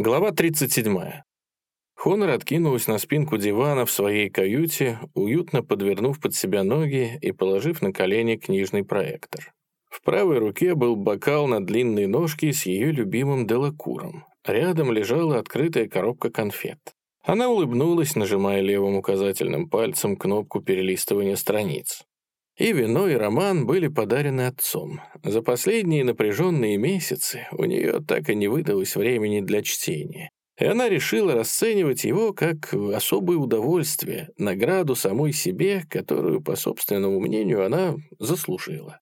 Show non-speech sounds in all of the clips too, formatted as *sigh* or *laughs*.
Глава 37. Хонор откинулась на спинку дивана в своей каюте, уютно подвернув под себя ноги и положив на колени книжный проектор. В правой руке был бокал на длинной ножке с ее любимым делакуром. Рядом лежала открытая коробка конфет. Она улыбнулась, нажимая левым указательным пальцем кнопку перелистывания страниц. И вино, и роман были подарены отцом. За последние напряженные месяцы у нее так и не выдалось времени для чтения. И она решила расценивать его как особое удовольствие, награду самой себе, которую, по собственному мнению, она заслужила.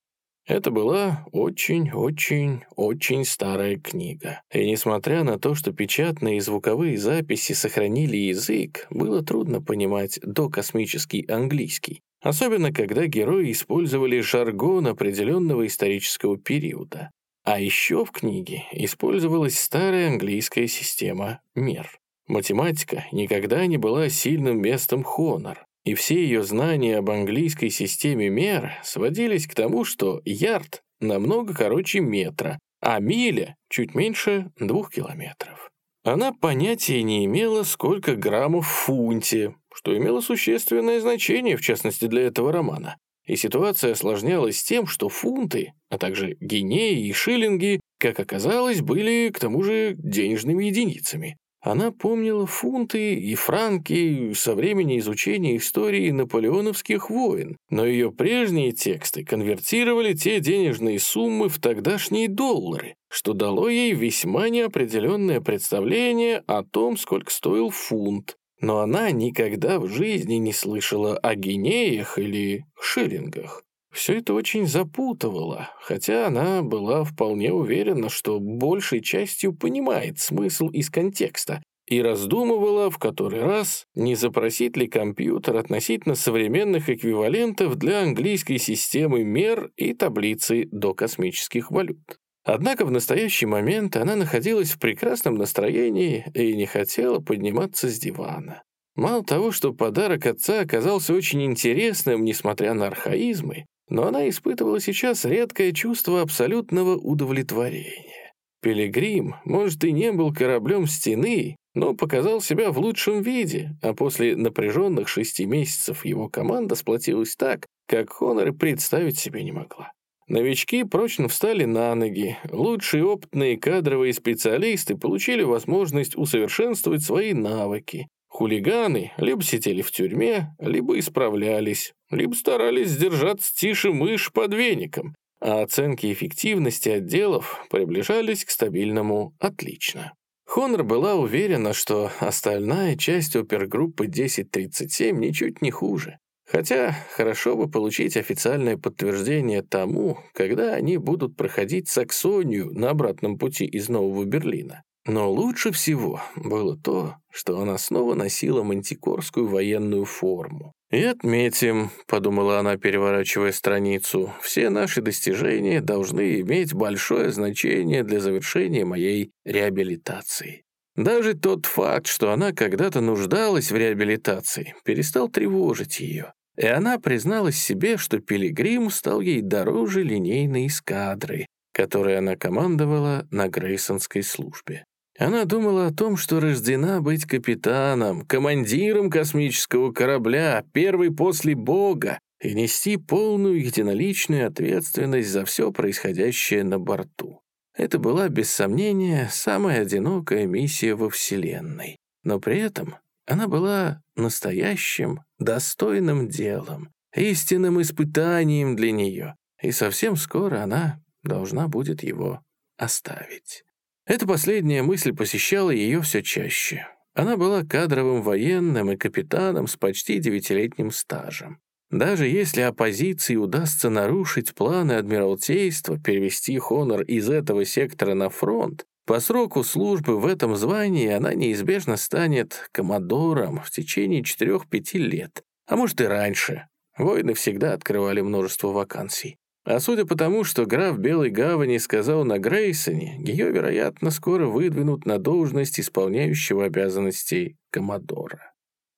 Это была очень-очень-очень старая книга. И несмотря на то, что печатные и звуковые записи сохранили язык, было трудно понимать докосмический английский. Особенно, когда герои использовали жаргон определенного исторического периода. А еще в книге использовалась старая английская система мер. Математика никогда не была сильным местом Хонор, и все ее знания об английской системе мер сводились к тому, что ярд намного короче метра, а миля чуть меньше двух километров. Она понятия не имела, сколько граммов в фунте, что имело существенное значение, в частности, для этого романа. И ситуация осложнялась тем, что фунты, а также гинеи и шиллинги, как оказалось, были, к тому же, денежными единицами. Она помнила фунты и франки со времени изучения истории наполеоновских войн, но ее прежние тексты конвертировали те денежные суммы в тогдашние доллары, что дало ей весьма неопределенное представление о том, сколько стоил фунт, но она никогда в жизни не слышала о гинеях или шиллингах. Все это очень запутывало, хотя она была вполне уверена, что большей частью понимает смысл из контекста, и раздумывала в который раз, не запросить ли компьютер относительно современных эквивалентов для английской системы мер и таблицы до космических валют. Однако в настоящий момент она находилась в прекрасном настроении и не хотела подниматься с дивана. Мало того, что подарок отца оказался очень интересным, несмотря на архаизмы, но она испытывала сейчас редкое чувство абсолютного удовлетворения. Пилигрим, может, и не был кораблем стены, но показал себя в лучшем виде, а после напряженных шести месяцев его команда сплотилась так, как Хонор представить себе не могла. Новички прочно встали на ноги. Лучшие опытные кадровые специалисты получили возможность усовершенствовать свои навыки. Хулиганы либо сидели в тюрьме, либо исправлялись, либо старались сдержаться тише мышь под веником, а оценки эффективности отделов приближались к стабильному «отлично». Хонор была уверена, что остальная часть опергруппы 1037 ничуть не хуже. Хотя хорошо бы получить официальное подтверждение тому, когда они будут проходить Саксонию на обратном пути из Нового Берлина. Но лучше всего было то, что она снова носила мантикорскую военную форму. «И отметим», — подумала она, переворачивая страницу, «все наши достижения должны иметь большое значение для завершения моей реабилитации». Даже тот факт, что она когда-то нуждалась в реабилитации, перестал тревожить ее. И она призналась себе, что Пилигрим стал ей дороже линейной эскадры, которой она командовала на Грейсонской службе. Она думала о том, что рождена быть капитаном, командиром космического корабля, первой после Бога, и нести полную единоличную ответственность за все происходящее на борту. Это была, без сомнения, самая одинокая миссия во Вселенной. Но при этом она была настоящим, достойным делом, истинным испытанием для нее, и совсем скоро она должна будет его оставить. Эта последняя мысль посещала ее все чаще. Она была кадровым военным и капитаном с почти девятилетним стажем. Даже если оппозиции удастся нарушить планы Адмиралтейства перевести Хонор из этого сектора на фронт, по сроку службы в этом звании она неизбежно станет коммодором в течение 4-5 лет, а может и раньше. Войны всегда открывали множество вакансий. А судя по тому, что граф Белой Гавани сказал на Грейсоне, ее, вероятно, скоро выдвинут на должность исполняющего обязанностей коммодора.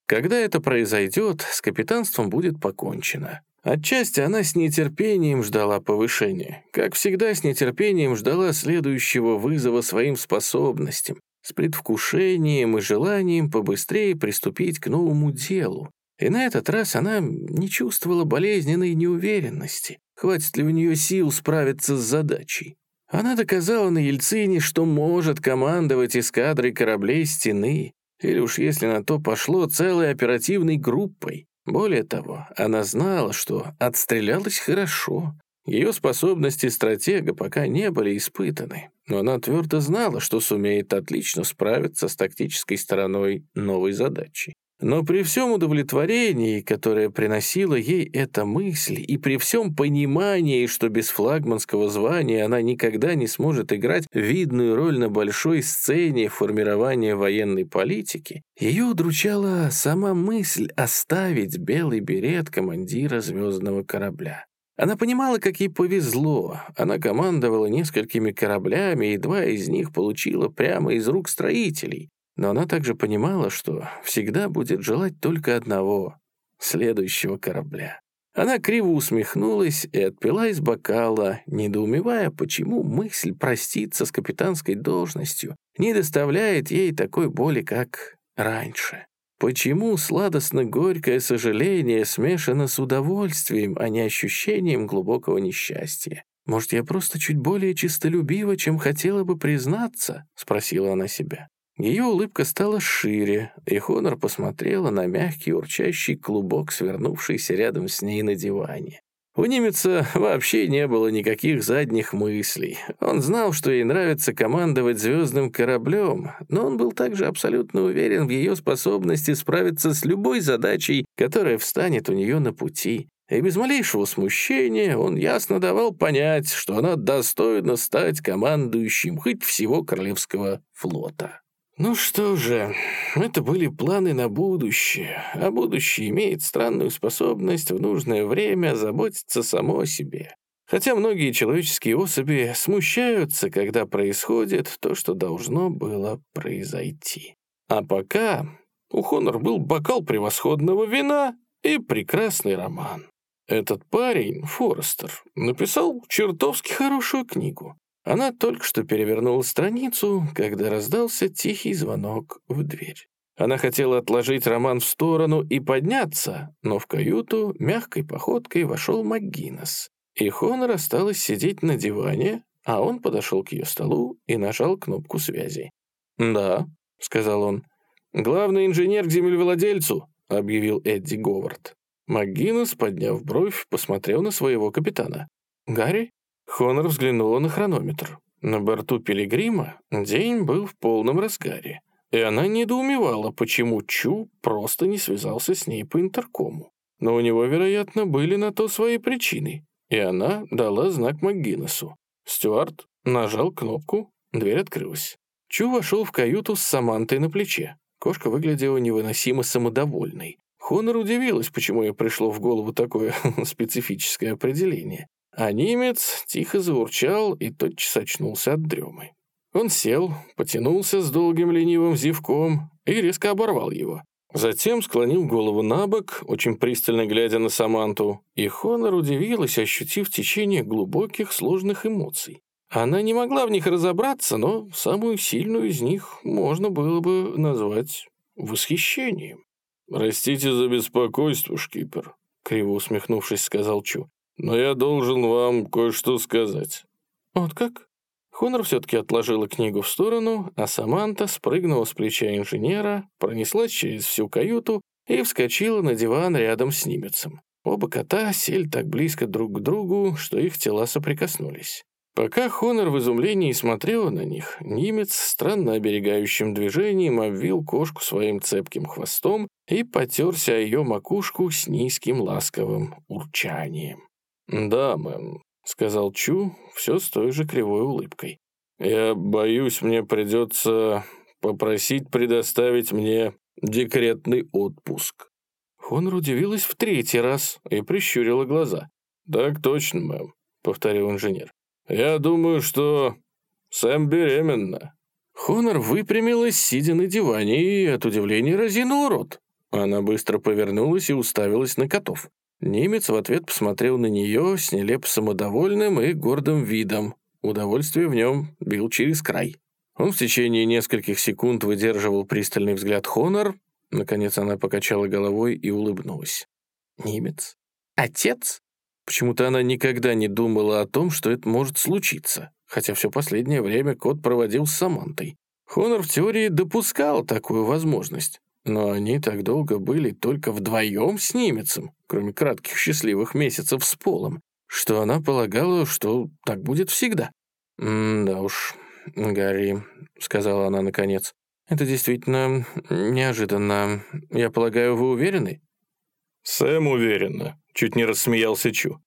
Когда это произойдет, с капитанством будет покончено. Отчасти она с нетерпением ждала повышения. Как всегда, с нетерпением ждала следующего вызова своим способностям, с предвкушением и желанием побыстрее приступить к новому делу. И на этот раз она не чувствовала болезненной неуверенности, хватит ли у нее сил справиться с задачей. Она доказала на Ельцине, что может командовать эскадрой кораблей стены, или уж если на то пошло, целой оперативной группой. Более того, она знала, что отстрелялась хорошо. Ее способности стратега пока не были испытаны, но она твердо знала, что сумеет отлично справиться с тактической стороной новой задачи. Но при всем удовлетворении, которое приносила ей эта мысль, и при всем понимании, что без флагманского звания она никогда не сможет играть видную роль на большой сцене формирования военной политики, ее удручала сама мысль оставить белый берет командира звездного корабля. Она понимала, как ей повезло. Она командовала несколькими кораблями, и два из них получила прямо из рук строителей. Но она также понимала, что всегда будет желать только одного — следующего корабля. Она криво усмехнулась и отпила из бокала, недоумевая, почему мысль проститься с капитанской должностью не доставляет ей такой боли, как раньше. Почему сладостно-горькое сожаление смешано с удовольствием, а не ощущением глубокого несчастья? «Может, я просто чуть более чистолюбива, чем хотела бы признаться?» — спросила она себя. Ее улыбка стала шире, и Хонор посмотрела на мягкий урчащий клубок, свернувшийся рядом с ней на диване. У немеца вообще не было никаких задних мыслей. Он знал, что ей нравится командовать звездным кораблем, но он был также абсолютно уверен в ее способности справиться с любой задачей, которая встанет у нее на пути. И без малейшего смущения он ясно давал понять, что она достойна стать командующим хоть всего Королевского флота. Ну что же, это были планы на будущее, а будущее имеет странную способность в нужное время заботиться само о себе. Хотя многие человеческие особи смущаются, когда происходит то, что должно было произойти. А пока у Хонор был бокал превосходного вина и прекрасный роман. Этот парень, Форестер, написал чертовски хорошую книгу. Она только что перевернула страницу, когда раздался тихий звонок в дверь. Она хотела отложить роман в сторону и подняться, но в каюту мягкой походкой вошел МакГиннес. И Хонор осталась сидеть на диване, а он подошел к ее столу и нажал кнопку связи. «Да», — сказал он. «Главный инженер к землевладельцу», — объявил Эдди Говард. МакГиннес, подняв бровь, посмотрел на своего капитана. «Гарри?» Хонор взглянула на хронометр. На борту Пилигрима день был в полном разгаре, и она недоумевала, почему Чу просто не связался с ней по интеркому. Но у него, вероятно, были на то свои причины, и она дала знак МакГиннесу. Стюарт нажал кнопку, дверь открылась. Чу вошел в каюту с Самантой на плече. Кошка выглядела невыносимо самодовольной. Хонор удивилась, почему ей пришло в голову такое *laughs* специфическое определение. А немец тихо заурчал и тотчас очнулся от дремы. Он сел, потянулся с долгим ленивым зевком и резко оборвал его. Затем склонил голову на бок, очень пристально глядя на Саманту, и Хонор удивилась, ощутив течение глубоких сложных эмоций. Она не могла в них разобраться, но самую сильную из них можно было бы назвать восхищением. «Простите за беспокойство, шкипер», — криво усмехнувшись, сказал Чу но я должен вам кое-что сказать». «Вот как?» Хонор все-таки отложила книгу в сторону, а Саманта спрыгнула с плеча инженера, пронеслась через всю каюту и вскочила на диван рядом с немецем. Оба кота сели так близко друг к другу, что их тела соприкоснулись. Пока Хонор в изумлении смотрела на них, немец странно оберегающим движением обвил кошку своим цепким хвостом и потерся о ее макушку с низким ласковым урчанием. «Да, мэм», — сказал Чу, все с той же кривой улыбкой. «Я боюсь, мне придется попросить предоставить мне декретный отпуск». Хонор удивилась в третий раз и прищурила глаза. «Так точно, мэм», — повторил инженер. «Я думаю, что Сэм беременна». Хонор выпрямилась, сидя на диване, и от удивления разинула рот. Она быстро повернулась и уставилась на котов. Немец в ответ посмотрел на нее с нелепо самодовольным и гордым видом. Удовольствие в нем бил через край. Он в течение нескольких секунд выдерживал пристальный взгляд Хонор. Наконец она покачала головой и улыбнулась. «Немец? Отец?» Почему-то она никогда не думала о том, что это может случиться, хотя все последнее время кот проводил с Самантой. Хонор в теории допускал такую возможность, но они так долго были только вдвоем с немецем, кроме кратких счастливых месяцев с Полом, что она полагала, что так будет всегда. «Да уж, Гарри», — сказала она наконец, — «это действительно неожиданно. Я полагаю, вы уверены?» «Сэм уверенно», — чуть не рассмеялся Чу.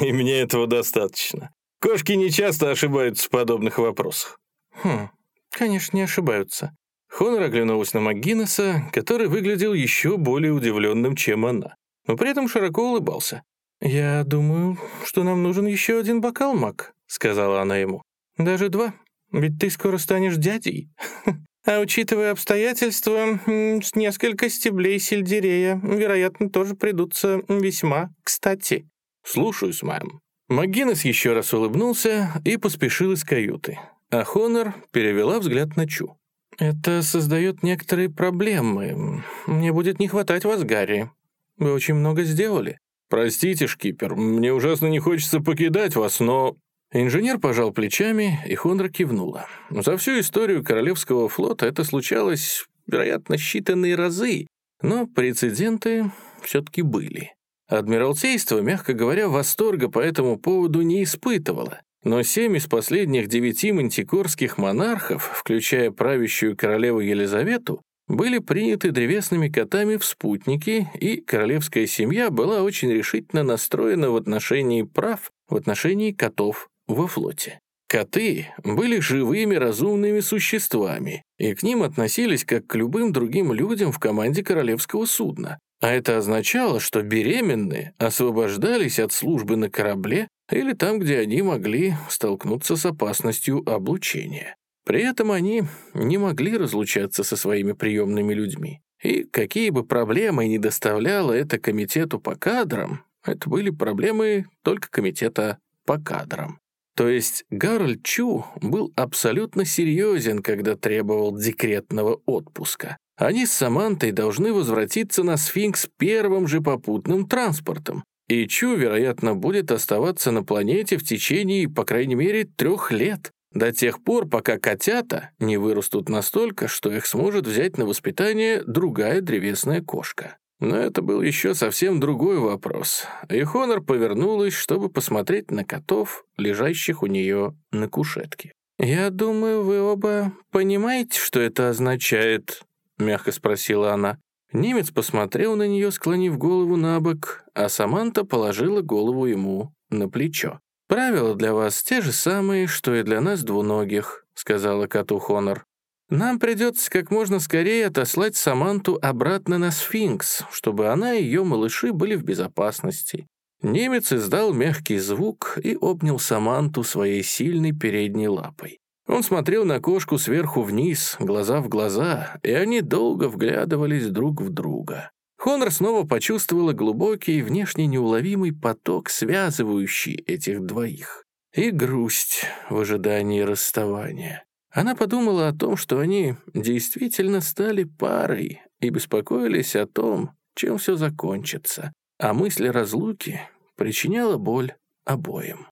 «И мне этого достаточно. Кошки не часто ошибаются в подобных вопросах». «Хм, конечно, не ошибаются». Хонор оглянулась на МакГиннесса, который выглядел еще более удивленным, чем она, но при этом широко улыбался. «Я думаю, что нам нужен еще один бокал, Мак», — сказала она ему. «Даже два, ведь ты скоро станешь дядей. *laughs* А учитывая обстоятельства, с несколько стеблей сельдерея, вероятно, тоже придутся весьма кстати». «Слушаюсь, мэм». МакГиннес еще раз улыбнулся и поспешил из каюты, а Хонор перевела взгляд на Чу. «Это создает некоторые проблемы. Мне будет не хватать вас, Гарри. Вы очень много сделали». «Простите, шкипер, мне ужасно не хочется покидать вас, но...» Инженер пожал плечами, и Хонра кивнула. За всю историю Королевского флота это случалось, вероятно, считанные разы, но прецеденты все-таки были. Адмиралтейство, мягко говоря, восторга по этому поводу не испытывало. Но семь из последних девяти мантикорских монархов, включая правящую королеву Елизавету, были приняты древесными котами в спутники, и королевская семья была очень решительно настроена в отношении прав, в отношении котов во флоте. Коты были живыми разумными существами, и к ним относились как к любым другим людям в команде королевского судна. А это означало, что беременные освобождались от службы на корабле или там, где они могли столкнуться с опасностью облучения. При этом они не могли разлучаться со своими приемными людьми. И какие бы проблемы ни доставляло это комитету по кадрам, это были проблемы только комитета по кадрам. То есть Гарольд Чу был абсолютно серьезен, когда требовал декретного отпуска. Они с Самантой должны возвратиться на Сфинкс первым же попутным транспортом. И Чу, вероятно, будет оставаться на планете в течение, по крайней мере, трех лет, до тех пор, пока котята не вырастут настолько, что их сможет взять на воспитание другая древесная кошка. Но это был еще совсем другой вопрос, и Хонор повернулась, чтобы посмотреть на котов, лежащих у нее на кушетке. «Я думаю, вы оба понимаете, что это означает?» мягко спросила она. Немец посмотрел на нее, склонив голову на бок, а Саманта положила голову ему на плечо. «Правила для вас те же самые, что и для нас двуногих», — сказала коту Хонор. «Нам придется как можно скорее отослать Саманту обратно на Сфинкс, чтобы она и ее малыши были в безопасности». Немец издал мягкий звук и обнял Саманту своей сильной передней лапой. Он смотрел на кошку сверху вниз, глаза в глаза, и они долго вглядывались друг в друга. Хонор снова почувствовала глубокий, внешне неуловимый поток, связывающий этих двоих. И грусть в ожидании расставания. Она подумала о том, что они действительно стали парой и беспокоились о том, чем все закончится. А мысль разлуки причиняла боль обоим.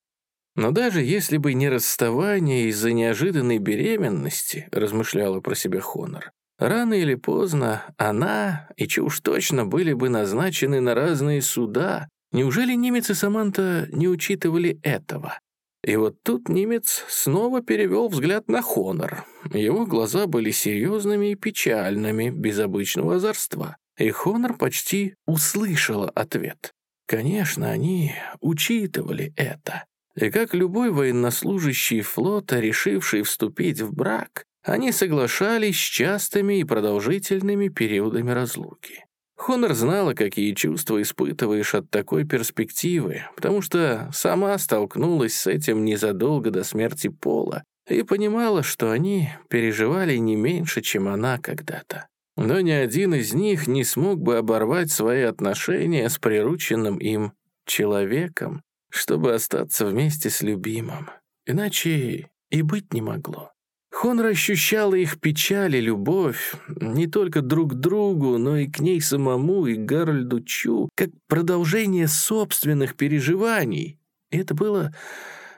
Но даже если бы не расставание из-за неожиданной беременности, размышляла про себя Хонор, рано или поздно она и чушь точно были бы назначены на разные суда. Неужели немец и Саманта не учитывали этого? И вот тут немец снова перевел взгляд на Хонор. Его глаза были серьезными и печальными, без обычного озорства. И Хонор почти услышала ответ. Конечно, они учитывали это. И как любой военнослужащий флота, решивший вступить в брак, они соглашались с частыми и продолжительными периодами разлуки. Хонор знала, какие чувства испытываешь от такой перспективы, потому что сама столкнулась с этим незадолго до смерти Пола и понимала, что они переживали не меньше, чем она когда-то. Но ни один из них не смог бы оборвать свои отношения с прирученным им человеком, чтобы остаться вместе с любимым. Иначе и быть не могло. Хонор ощущала их печаль и любовь не только друг к другу, но и к ней самому и Гарольду Чу, как продолжение собственных переживаний. И это было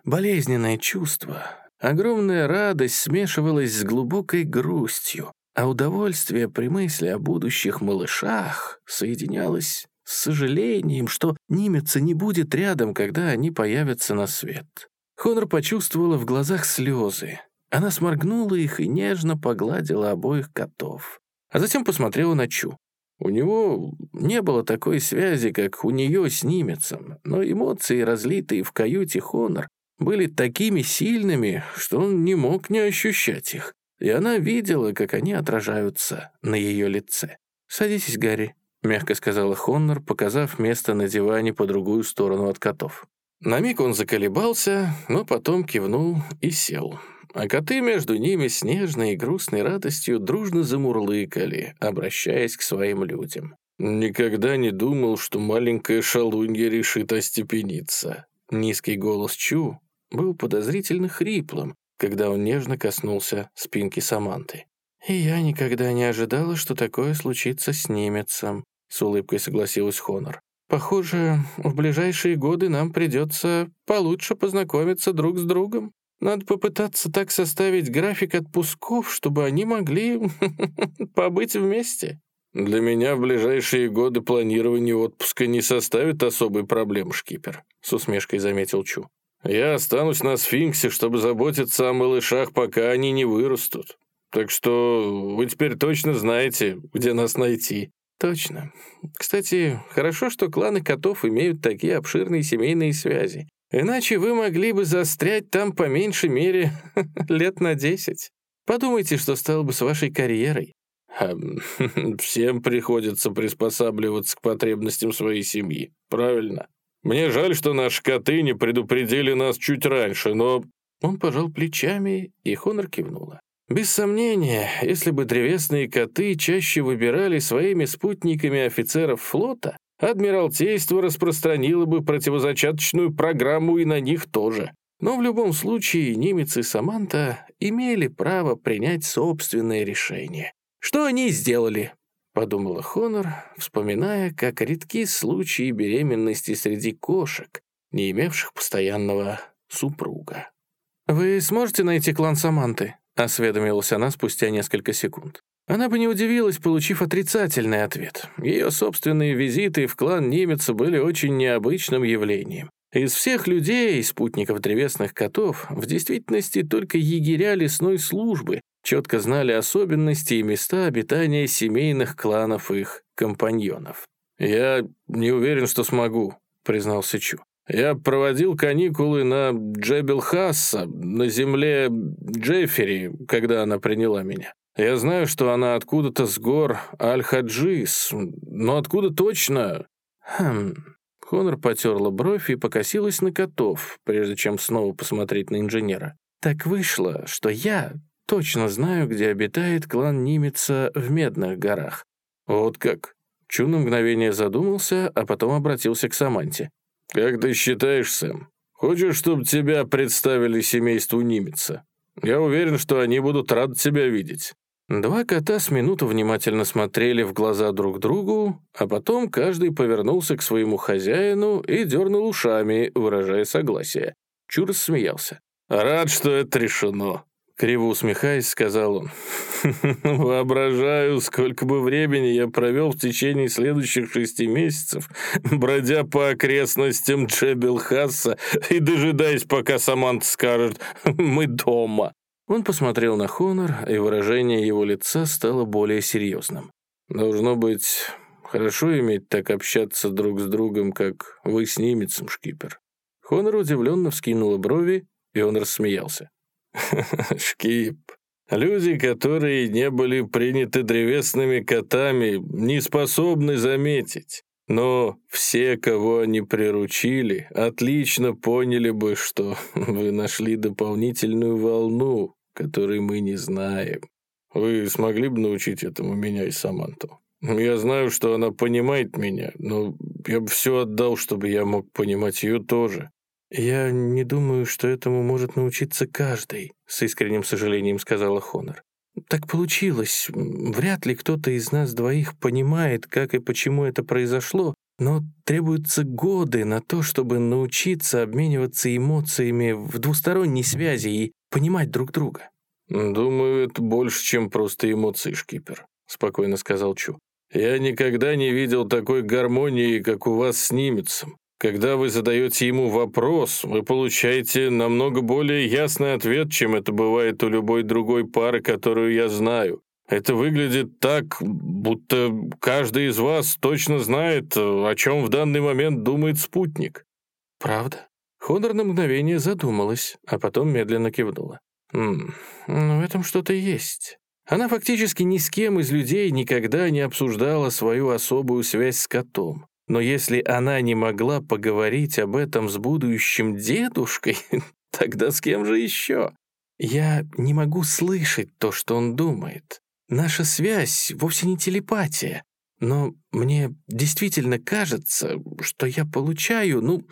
болезненное чувство. Огромная радость смешивалась с глубокой грустью, а удовольствие при мысли о будущих малышах соединялось с сожалением, что Нимеца не будет рядом, когда они появятся на свет. Хонор почувствовала в глазах слезы. Она сморгнула их и нежно погладила обоих котов. А затем посмотрела на Чу. У него не было такой связи, как у нее с Нимецем, но эмоции, разлитые в каюте Хонор, были такими сильными, что он не мог не ощущать их, и она видела, как они отражаются на ее лице. «Садитесь, Гарри», — мягко сказала Хоннор, показав место на диване по другую сторону от котов. На миг он заколебался, но потом кивнул и сел. А коты между ними с нежной и грустной радостью дружно замурлыкали, обращаясь к своим людям. «Никогда не думал, что маленькая шалунья решит остепениться». Низкий голос Чу был подозрительно хриплым, когда он нежно коснулся спинки Саманты. «И я никогда не ожидала, что такое случится с немецем», — с улыбкой согласилась Хонор. «Похоже, в ближайшие годы нам придется получше познакомиться друг с другом. Надо попытаться так составить график отпусков, чтобы они могли *laughs* побыть вместе». «Для меня в ближайшие годы планирование отпуска не составит особой проблемы, шкипер», — с усмешкой заметил Чу. Я останусь на сфинксе, чтобы заботиться о малышах, пока они не вырастут. Так что вы теперь точно знаете, где нас найти». «Точно. Кстати, хорошо, что кланы котов имеют такие обширные семейные связи. Иначе вы могли бы застрять там по меньшей мере *laughs* лет на десять. Подумайте, что стало бы с вашей карьерой». *laughs* «Всем приходится приспосабливаться к потребностям своей семьи, правильно?» Мне жаль, что наши коты не предупредили нас чуть раньше, но...» Он пожал плечами, и Хонор кивнула. Без сомнения, если бы древесные коты чаще выбирали своими спутниками офицеров флота, Адмиралтейство распространило бы противозачаточную программу и на них тоже. Но в любом случае Нимец и Саманта имели право принять собственное решение. Что они сделали? — подумала Хонор, вспоминая, как редки случаи беременности среди кошек, не имевших постоянного супруга. «Вы сможете найти клан Саманты?» — осведомилась она спустя несколько секунд. Она бы не удивилась, получив отрицательный ответ. Ее собственные визиты в клан немеца были очень необычным явлением. Из всех людей, спутников древесных котов, в действительности только егеря лесной службы четко знали особенности и места обитания семейных кланов их компаньонов. «Я не уверен, что смогу», — признался Чу. «Я проводил каникулы на Джебелхасса, на земле Джеффери, когда она приняла меня. Я знаю, что она откуда-то с гор Аль-Хаджис, но откуда точно...» «Хм...» Хонор потерла бровь и покосилась на котов, прежде чем снова посмотреть на инженера. «Так вышло, что я Точно знаю, где обитает клан Нимица в Медных горах. Вот как. Чу на мгновение задумался, а потом обратился к Саманте. «Как ты считаешь, Сэм? Хочешь, чтобы тебя представили семейству Нимица? Я уверен, что они будут рады тебя видеть». Два кота с минуту внимательно смотрели в глаза друг другу, а потом каждый повернулся к своему хозяину и дернул ушами, выражая согласие. Чур смеялся. «Рад, что это решено. Криво усмехаясь, сказал он. «Воображаю, сколько бы времени я провел в течение следующих шести месяцев, бродя по окрестностям Джебелхаса и дожидаясь, пока Самант скажет «мы дома». Он посмотрел на Хонор, и выражение его лица стало более серьезным. «Должно быть, хорошо иметь так общаться друг с другом, как вы с немецем, шкипер». Хонор удивленно вскинула брови, и он рассмеялся. *laughs* Шкип. Люди, которые не были приняты древесными котами, не способны заметить. Но все, кого они приручили, отлично поняли бы, что *laughs* вы нашли дополнительную волну, которой мы не знаем. Вы смогли бы научить этому меня и Саманту? Я знаю, что она понимает меня, но я бы все отдал, чтобы я мог понимать ее тоже. «Я не думаю, что этому может научиться каждый», — с искренним сожалением сказала Хонор. «Так получилось. Вряд ли кто-то из нас двоих понимает, как и почему это произошло, но требуются годы на то, чтобы научиться обмениваться эмоциями в двусторонней связи и понимать друг друга». «Думаю, это больше, чем просто эмоции, шкипер», — спокойно сказал Чу. «Я никогда не видел такой гармонии, как у вас с немецем. Когда вы задаете ему вопрос, вы получаете намного более ясный ответ, чем это бывает у любой другой пары, которую я знаю. Это выглядит так, будто каждый из вас точно знает, о чем в данный момент думает спутник. Правда? Ходор на мгновение задумалась, а потом медленно кивнула. «М ну, в этом что-то есть. Она фактически ни с кем из людей никогда не обсуждала свою особую связь с котом. Но если она не могла поговорить об этом с будущим дедушкой, *laughs* тогда с кем же еще? Я не могу слышать то, что он думает. Наша связь вовсе не телепатия. Но мне действительно кажется, что я получаю, ну,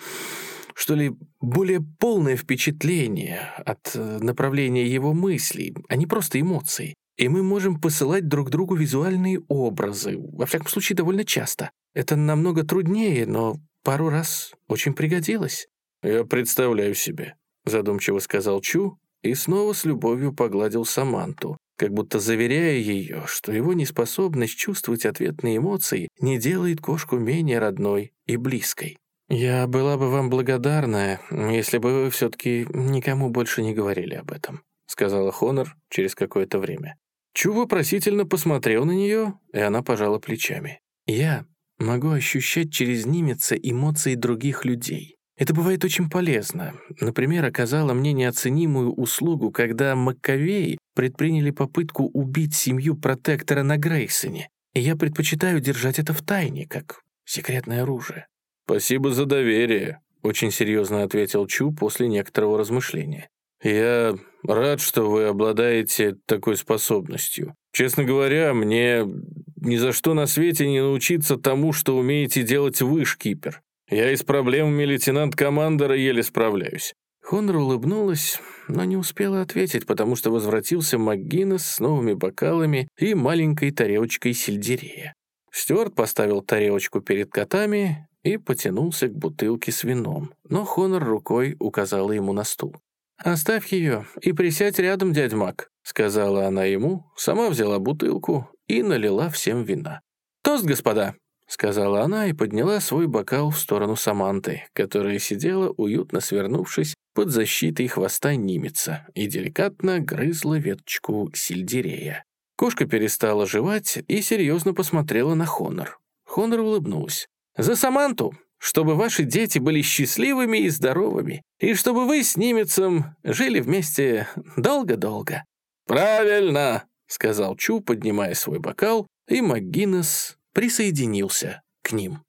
что ли, более полное впечатление от э, направления его мыслей, а не просто эмоций. И мы можем посылать друг другу визуальные образы, во всяком случае, довольно часто. Это намного труднее, но пару раз очень пригодилось». «Я представляю себе», — задумчиво сказал Чу и снова с любовью погладил Саманту, как будто заверяя ее, что его неспособность чувствовать ответные эмоции не делает кошку менее родной и близкой. «Я была бы вам благодарна, если бы вы все-таки никому больше не говорили об этом», сказала Хонор через какое-то время. Чу вопросительно посмотрел на нее, и она пожала плечами. «Я Могу ощущать через Нимеца эмоции других людей. Это бывает очень полезно. Например, оказала мне неоценимую услугу, когда Маккавеи предприняли попытку убить семью протектора на Грейсоне. И я предпочитаю держать это в тайне, как секретное оружие. «Спасибо за доверие», — очень серьезно ответил Чу после некоторого размышления. «Я рад, что вы обладаете такой способностью. Честно говоря, мне ни за что на свете не научиться тому, что умеете делать вы, шкипер. Я и с проблемами лейтенант-командора еле справляюсь». Хонор улыбнулась, но не успела ответить, потому что возвратился МакГиннес с новыми бокалами и маленькой тарелочкой сельдерея. Стюарт поставил тарелочку перед котами и потянулся к бутылке с вином, но Хонор рукой указала ему на стул. «Оставь ее и присядь рядом, дядь Мак», — сказала она ему, сама взяла бутылку и налила всем вина. «Тост, господа!» — сказала она и подняла свой бокал в сторону Саманты, которая сидела, уютно свернувшись под защитой хвоста Нимица и деликатно грызла веточку сельдерея. Кошка перестала жевать и серьезно посмотрела на Хонор. Хонор улыбнулась. «За Саманту! Чтобы ваши дети были счастливыми и здоровыми, и чтобы вы с Нимицем жили вместе долго-долго». «Правильно!» — сказал Чу, поднимая свой бокал, и МакГиннес присоединился к ним.